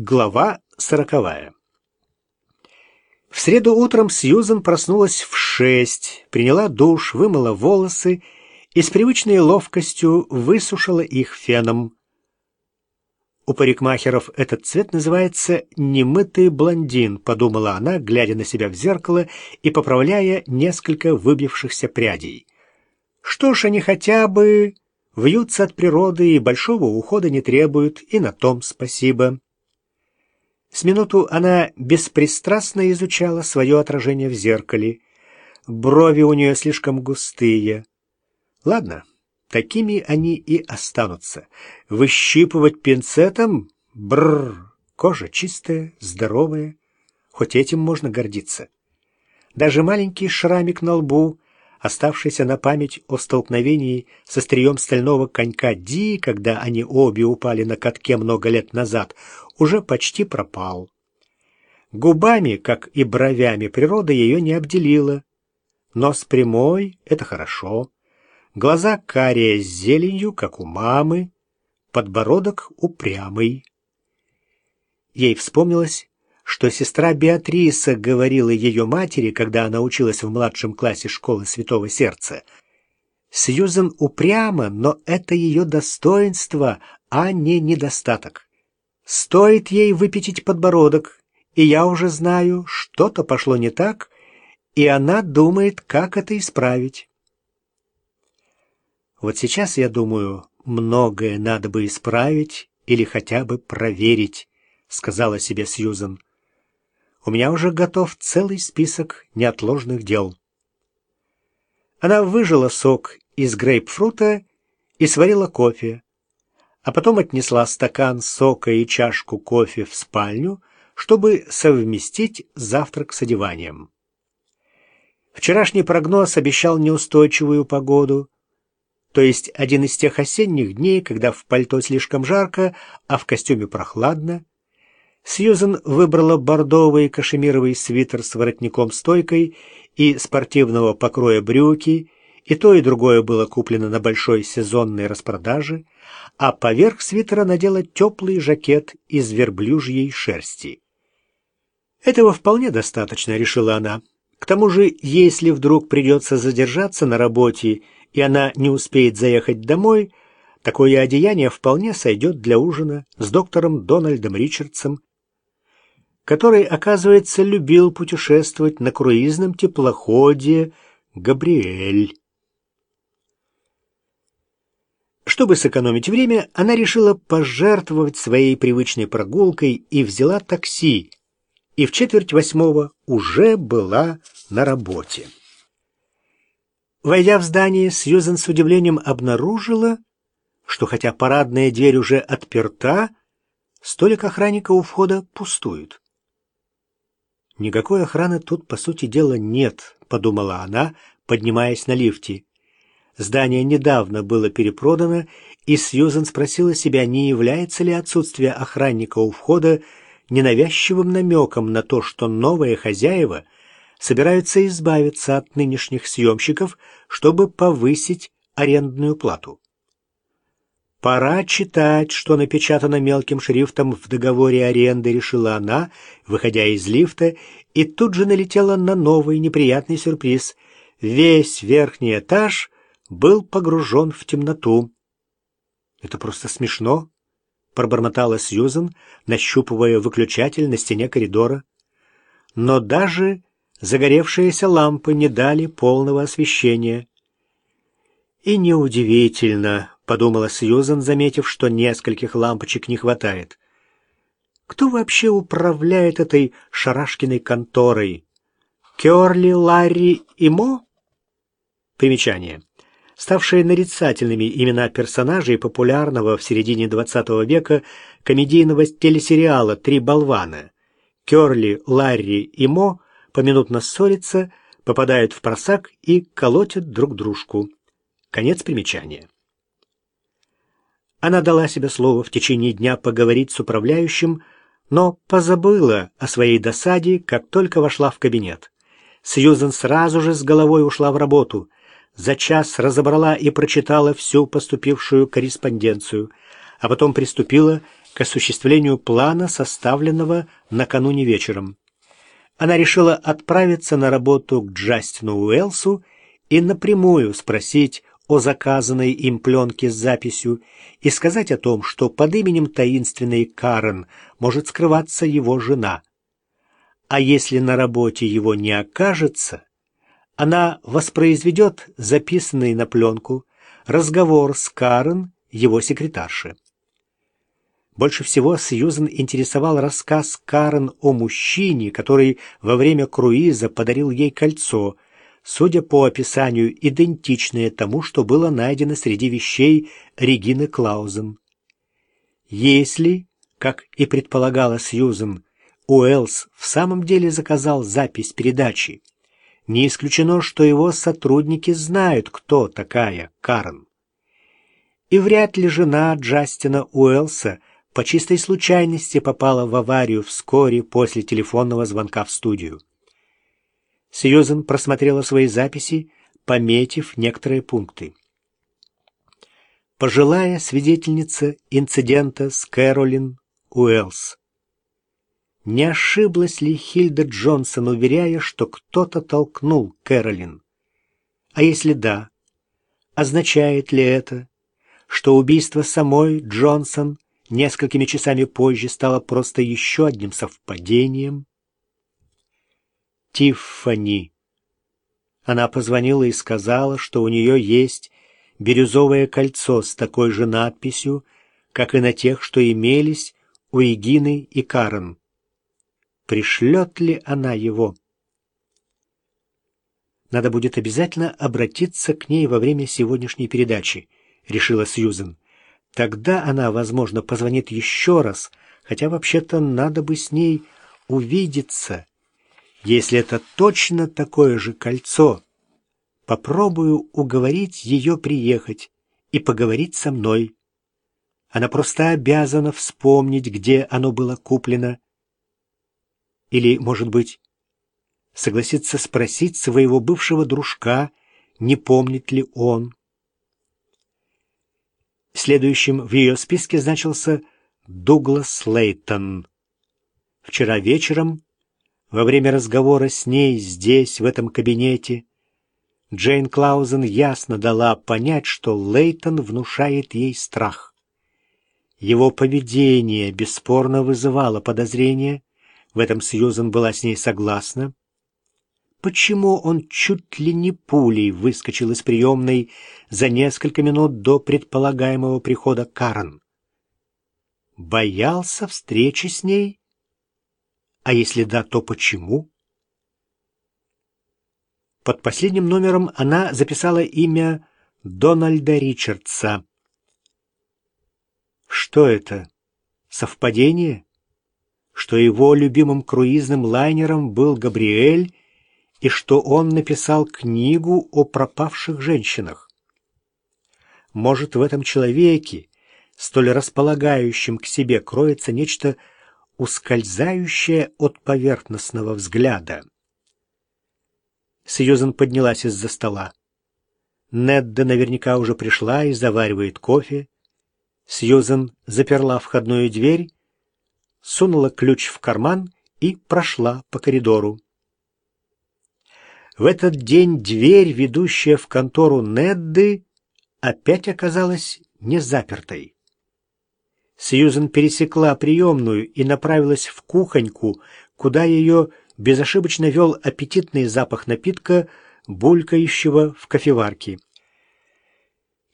Глава сороковая. В среду утром Сьюзен проснулась в шесть, приняла душ, вымыла волосы и с привычной ловкостью высушила их феном. У парикмахеров этот цвет называется «немытый блондин», подумала она, глядя на себя в зеркало и поправляя несколько выбившихся прядей. Что ж, они хотя бы вьются от природы и большого ухода не требуют, и на том спасибо. С минуту она беспристрастно изучала свое отражение в зеркале. Брови у нее слишком густые. Ладно, такими они и останутся. Выщипывать пинцетом? Бррр, кожа чистая, здоровая. Хоть этим можно гордиться. Даже маленький шрамик на лбу оставшийся на память о столкновении со стрием стального конька Ди, когда они обе упали на катке много лет назад, уже почти пропал. Губами, как и бровями, природа ее не обделила. Нос прямой — это хорошо. Глаза карие с зеленью, как у мамы. Подбородок упрямый. Ей вспомнилось, что сестра Беатриса говорила ее матери, когда она училась в младшем классе школы Святого Сердца. Сьюзен упряма, но это ее достоинство, а не недостаток. Стоит ей выпятить подбородок, и я уже знаю, что-то пошло не так, и она думает, как это исправить. Вот сейчас, я думаю, многое надо бы исправить или хотя бы проверить, сказала себе Сьюзен. У меня уже готов целый список неотложных дел. Она выжила сок из грейпфрута и сварила кофе, а потом отнесла стакан сока и чашку кофе в спальню, чтобы совместить завтрак с одеванием. Вчерашний прогноз обещал неустойчивую погоду, то есть один из тех осенних дней, когда в пальто слишком жарко, а в костюме прохладно, Сьюзен выбрала бордовый кашемировый свитер с воротником-стойкой и спортивного покроя брюки, и то и другое было куплено на большой сезонной распродаже, а поверх свитера надела теплый жакет из верблюжьей шерсти. Этого вполне достаточно, решила она. К тому же, если вдруг придется задержаться на работе, и она не успеет заехать домой, такое одеяние вполне сойдет для ужина с доктором Дональдом Ричардсом который, оказывается, любил путешествовать на круизном теплоходе «Габриэль». Чтобы сэкономить время, она решила пожертвовать своей привычной прогулкой и взяла такси, и в четверть восьмого уже была на работе. Войдя в здание, Сьюзен с удивлением обнаружила, что хотя парадная дверь уже отперта, столик охранника у входа пустует. «Никакой охраны тут, по сути дела, нет», — подумала она, поднимаясь на лифте. Здание недавно было перепродано, и Сьюзен спросила себя, не является ли отсутствие охранника у входа ненавязчивым намеком на то, что новые хозяева собираются избавиться от нынешних съемщиков, чтобы повысить арендную плату. Пора читать, что напечатано мелким шрифтом в договоре аренды, решила она, выходя из лифта, и тут же налетела на новый неприятный сюрприз. Весь верхний этаж был погружен в темноту. «Это просто смешно», — пробормотала Сьюзен, нащупывая выключатель на стене коридора. Но даже загоревшиеся лампы не дали полного освещения. И неудивительно, подумала Сьюзан, заметив, что нескольких лампочек не хватает. Кто вообще управляет этой шарашкиной конторой? Кёрли, Ларри и Мо? Примечание. Ставшие нарицательными имена персонажей популярного в середине XX века комедийного телесериала «Три болвана». Кёрли, Ларри и Мо поминутно ссорятся, попадают в просак и колотят друг дружку. Конец примечания. Она дала себе слово в течение дня поговорить с управляющим, но позабыла о своей досаде, как только вошла в кабинет. Сьюзен сразу же с головой ушла в работу. За час разобрала и прочитала всю поступившую корреспонденцию, а потом приступила к осуществлению плана, составленного накануне вечером. Она решила отправиться на работу к Джастину Уэлсу и напрямую спросить о заказанной им пленке с записью и сказать о том, что под именем таинственной Карен может скрываться его жена. А если на работе его не окажется, она воспроизведет записанный на пленку разговор с Карен, его секретаршей. Больше всего Сьюзен интересовал рассказ Карен о мужчине, который во время круиза подарил ей кольцо, судя по описанию, идентичное тому, что было найдено среди вещей Регины Клаузен. Если, как и предполагала Сьюзен, Уэллс в самом деле заказал запись передачи, не исключено, что его сотрудники знают, кто такая Карен. И вряд ли жена Джастина Уэллса по чистой случайности попала в аварию вскоре после телефонного звонка в студию. Сьюзен просмотрела свои записи, пометив некоторые пункты. Пожилая свидетельница инцидента с Кэролин Уэллс. Не ошиблась ли Хильда Джонсон, уверяя, что кто-то толкнул Кэролин? А если да, означает ли это, что убийство самой Джонсон несколькими часами позже стало просто еще одним совпадением. Тиффани. Она позвонила и сказала, что у нее есть бирюзовое кольцо с такой же надписью, как и на тех, что имелись у Егины и Карен. Пришлет ли она его? Надо будет обязательно обратиться к ней во время сегодняшней передачи, решила Сьюзен. Тогда она, возможно, позвонит еще раз, хотя вообще-то надо бы с ней увидеться. Если это точно такое же кольцо, попробую уговорить ее приехать и поговорить со мной. Она просто обязана вспомнить, где оно было куплено. Или, может быть, согласиться спросить своего бывшего дружка, не помнит ли он. Следующим в ее списке значился Дуглас Лейтон. Вчера вечером, во время разговора с ней здесь, в этом кабинете, Джейн Клаузен ясно дала понять, что Лейтон внушает ей страх. Его поведение бесспорно вызывало подозрения, в этом Сьюзен была с ней согласна, почему он чуть ли не пулей выскочил из приемной за несколько минут до предполагаемого прихода Карен. Боялся встречи с ней? А если да, то почему? Под последним номером она записала имя Дональда Ричардса. Что это? Совпадение? Что его любимым круизным лайнером был Габриэль, и что он написал книгу о пропавших женщинах. Может, в этом человеке, столь располагающем к себе, кроется нечто ускользающее от поверхностного взгляда. Сьюзен поднялась из-за стола. Недда наверняка уже пришла и заваривает кофе. Сьюзен заперла входную дверь, сунула ключ в карман и прошла по коридору. В этот день дверь, ведущая в контору Недды, опять оказалась не запертой. Сьюзен пересекла приемную и направилась в кухоньку, куда ее безошибочно вел аппетитный запах напитка, булькающего в кофеварке.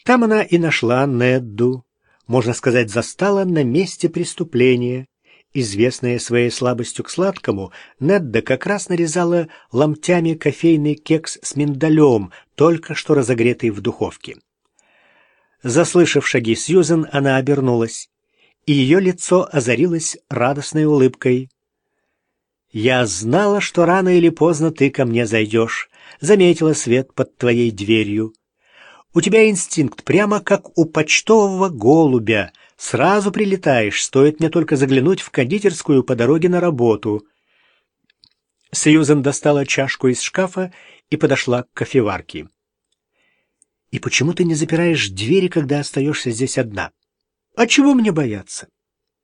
Там она и нашла Недду, можно сказать, застала на месте преступления. Известная своей слабостью к сладкому, Недда как раз нарезала ломтями кофейный кекс с миндалем, только что разогретый в духовке. Заслышав шаги Сьюзен, она обернулась, и ее лицо озарилось радостной улыбкой. «Я знала, что рано или поздно ты ко мне зайдешь. Заметила свет под твоей дверью. У тебя инстинкт прямо как у почтового голубя — Сразу прилетаешь, стоит мне только заглянуть в кондитерскую по дороге на работу. Сьюзен достала чашку из шкафа и подошла к кофеварке. «И почему ты не запираешь двери, когда остаешься здесь одна? А чего мне бояться?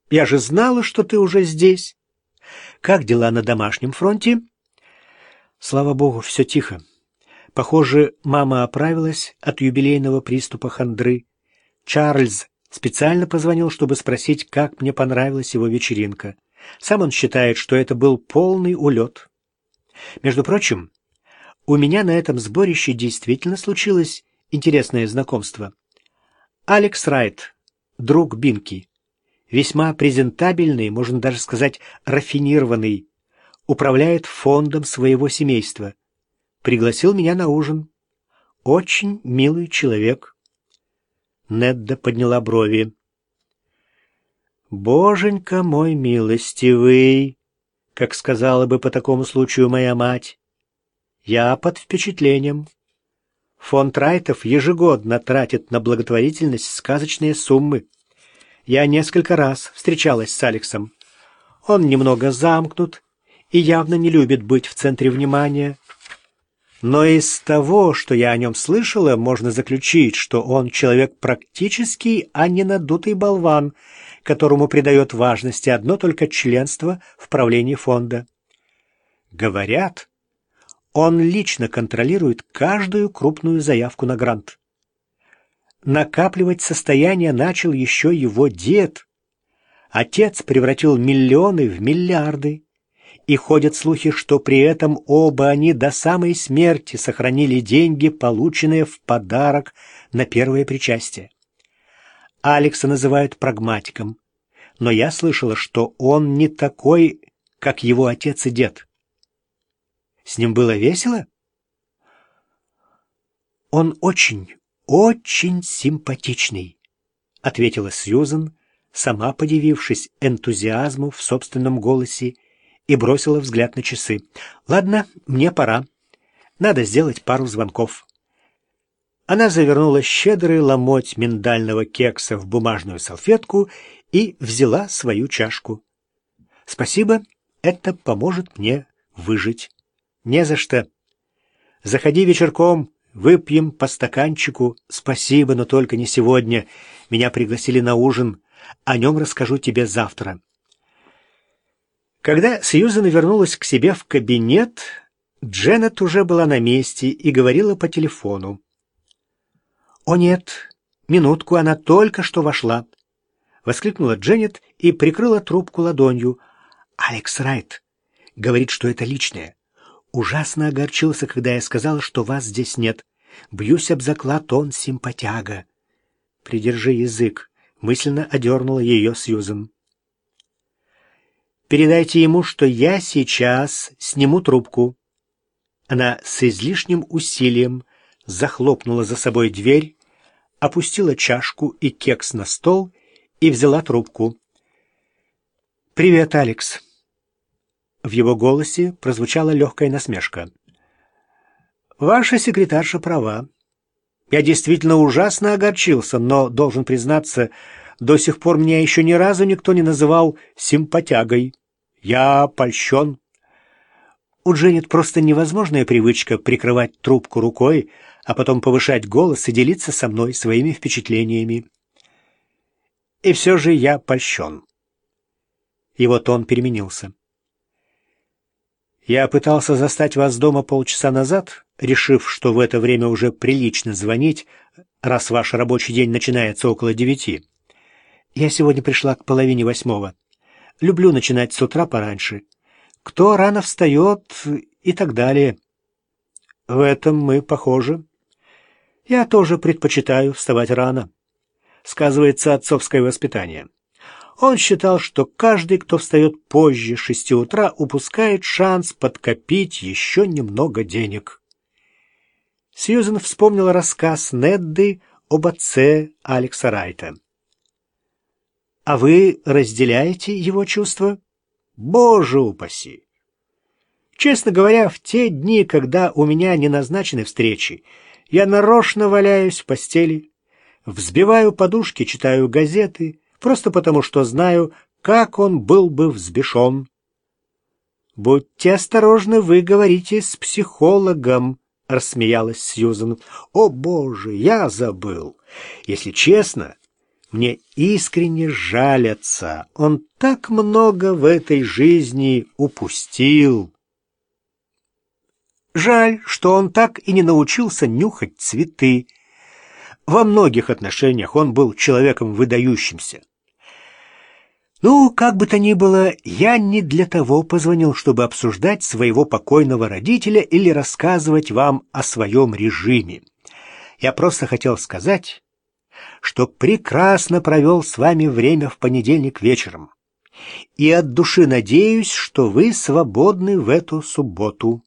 Я же знала, что ты уже здесь. Как дела на домашнем фронте?» Слава богу, все тихо. Похоже, мама оправилась от юбилейного приступа хандры. Чарльз специально позвонил, чтобы спросить, как мне понравилась его вечеринка. Сам он считает, что это был полный улет. Между прочим, у меня на этом сборище действительно случилось интересное знакомство. Алекс Райт, друг Бинки, весьма презентабельный, можно даже сказать, рафинированный, управляет фондом своего семейства. Пригласил меня на ужин. Очень милый человек. Недда подняла брови. «Боженька мой милостивый!» как сказала бы по такому случаю моя мать. Я под впечатлением. Фонд Райтов ежегодно тратит на благотворительность сказочные суммы. Я несколько раз встречалась с Алексом. Он немного замкнут и явно не любит быть в центре внимания. Но из того, что я о нем слышала, можно заключить, что он человек практический, а не надутый болван, которому придает важности одно только членство в правлении фонда. Говорят, он лично контролирует каждую крупную заявку на грант. Накапливать состояние начал еще его дед. Отец превратил миллионы в миллиарды и ходят слухи, что при этом оба они до самой смерти сохранили деньги, полученные в подарок на первое причастие. Алекса называют прагматиком, но я слышала, что он не такой, как его отец и дед. С ним было весело? Он очень, очень симпатичный, ответила Сьюзен, сама подивившись энтузиазму в собственном голосе и бросила взгляд на часы. «Ладно, мне пора. Надо сделать пару звонков». Она завернула щедрый ломоть миндального кекса в бумажную салфетку и взяла свою чашку. «Спасибо, это поможет мне выжить». «Не за что. Заходи вечерком, выпьем по стаканчику. Спасибо, но только не сегодня. Меня пригласили на ужин. О нем расскажу тебе завтра». Когда Сьюзен вернулась к себе в кабинет, Дженнет уже была на месте и говорила по телефону. «О нет, минутку, она только что вошла!» — воскликнула Дженнет и прикрыла трубку ладонью. «Алекс Райт говорит, что это личное. Ужасно огорчился, когда я сказала, что вас здесь нет. Бьюсь об заклад, он симпатяга». «Придержи язык», — мысленно одернула ее Сьюзен. Передайте ему, что я сейчас сниму трубку». Она с излишним усилием захлопнула за собой дверь, опустила чашку и кекс на стол и взяла трубку. «Привет, Алекс». В его голосе прозвучала легкая насмешка. «Ваша секретарша права. Я действительно ужасно огорчился, но, должен признаться, до сих пор меня еще ни разу никто не называл симпатягой. Я польщен. У Дженнет просто невозможная привычка прикрывать трубку рукой, а потом повышать голос и делиться со мной своими впечатлениями. И все же я польщен. Его тон переменился. Я пытался застать вас дома полчаса назад, решив, что в это время уже прилично звонить, раз ваш рабочий день начинается около девяти. Я сегодня пришла к половине восьмого. Люблю начинать с утра пораньше. Кто рано встает и так далее. В этом мы похожи. Я тоже предпочитаю вставать рано. Сказывается отцовское воспитание. Он считал, что каждый, кто встает позже шести утра, упускает шанс подкопить еще немного денег. Сьюзен вспомнила рассказ Недды об отце Алекса Райта. А вы разделяете его чувства? Боже упаси! Честно говоря, в те дни, когда у меня не назначены встречи, я нарочно валяюсь в постели, взбиваю подушки, читаю газеты, просто потому что знаю, как он был бы взбешен. «Будьте осторожны, вы говорите с психологом», — рассмеялась Сьюзан. «О, Боже, я забыл. Если честно, мне искренне жалятся. Он так много в этой жизни упустил. Жаль, что он так и не научился нюхать цветы. Во многих отношениях он был человеком выдающимся. Ну, как бы то ни было, я не для того позвонил, чтобы обсуждать своего покойного родителя или рассказывать вам о своем режиме. Я просто хотел сказать, что прекрасно провел с вами время в понедельник вечером. И от души надеюсь, что вы свободны в эту субботу.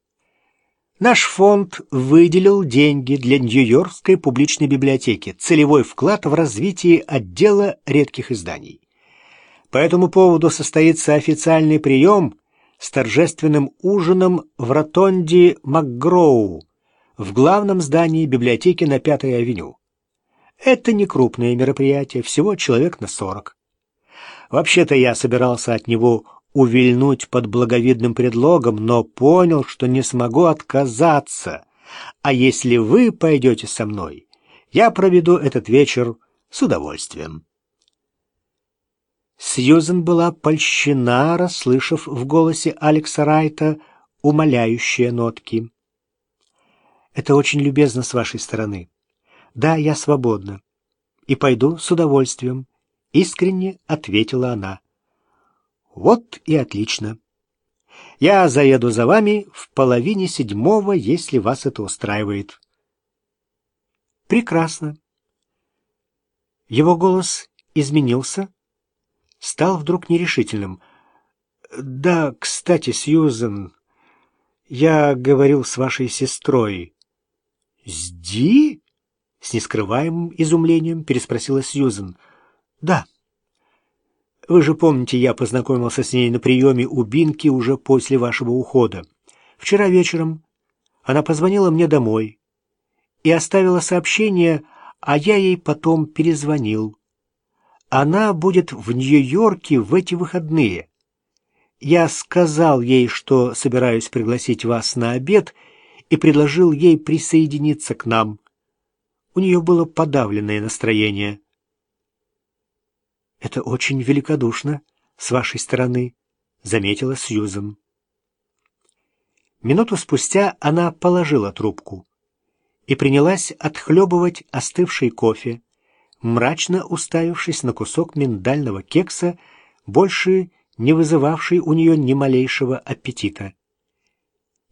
Наш фонд выделил деньги для Нью-Йоркской публичной библиотеки, целевой вклад в развитие отдела редких изданий. По этому поводу состоится официальный прием с торжественным ужином в ротонде МакГроу в главном здании библиотеки на Пятой авеню. Это не крупное мероприятие, всего человек на сорок. Вообще-то я собирался от него увильнуть под благовидным предлогом, но понял, что не смогу отказаться. А если вы пойдете со мной, я проведу этот вечер с удовольствием. Сьюзен была польщена, расслышав в голосе Алекса Райта умоляющие нотки. «Это очень любезно с вашей стороны. Да, я свободна. И пойду с удовольствием», — искренне ответила она. «Вот и отлично. Я заеду за вами в половине седьмого, если вас это устраивает». «Прекрасно». Его голос изменился, стал вдруг нерешительным. «Да, кстати, Сьюзен, я говорил с вашей сестрой». «С Ди?» — с нескрываемым изумлением переспросила Сьюзен. «Да. Вы же помните, я познакомился с ней на приеме у Бинки уже после вашего ухода. Вчера вечером она позвонила мне домой и оставила сообщение, а я ей потом перезвонил. Она будет в Нью-Йорке в эти выходные. Я сказал ей, что собираюсь пригласить вас на обед, и предложил ей присоединиться к нам. У нее было подавленное настроение. «Это очень великодушно с вашей стороны», — заметила Сьюзен. Минуту спустя она положила трубку и принялась отхлебывать остывший кофе, мрачно уставившись на кусок миндального кекса, больше не вызывавший у нее ни малейшего аппетита.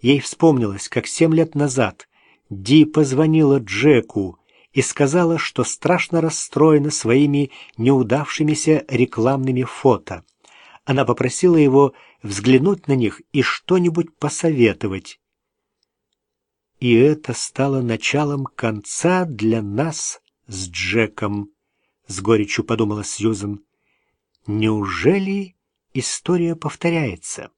Ей вспомнилось, как семь лет назад Ди позвонила Джеку и сказала, что страшно расстроена своими неудавшимися рекламными фото. Она попросила его взглянуть на них и что-нибудь посоветовать. И это стало началом конца для нас с Джеком, — с горечью подумала Сьюзен. Неужели история повторяется?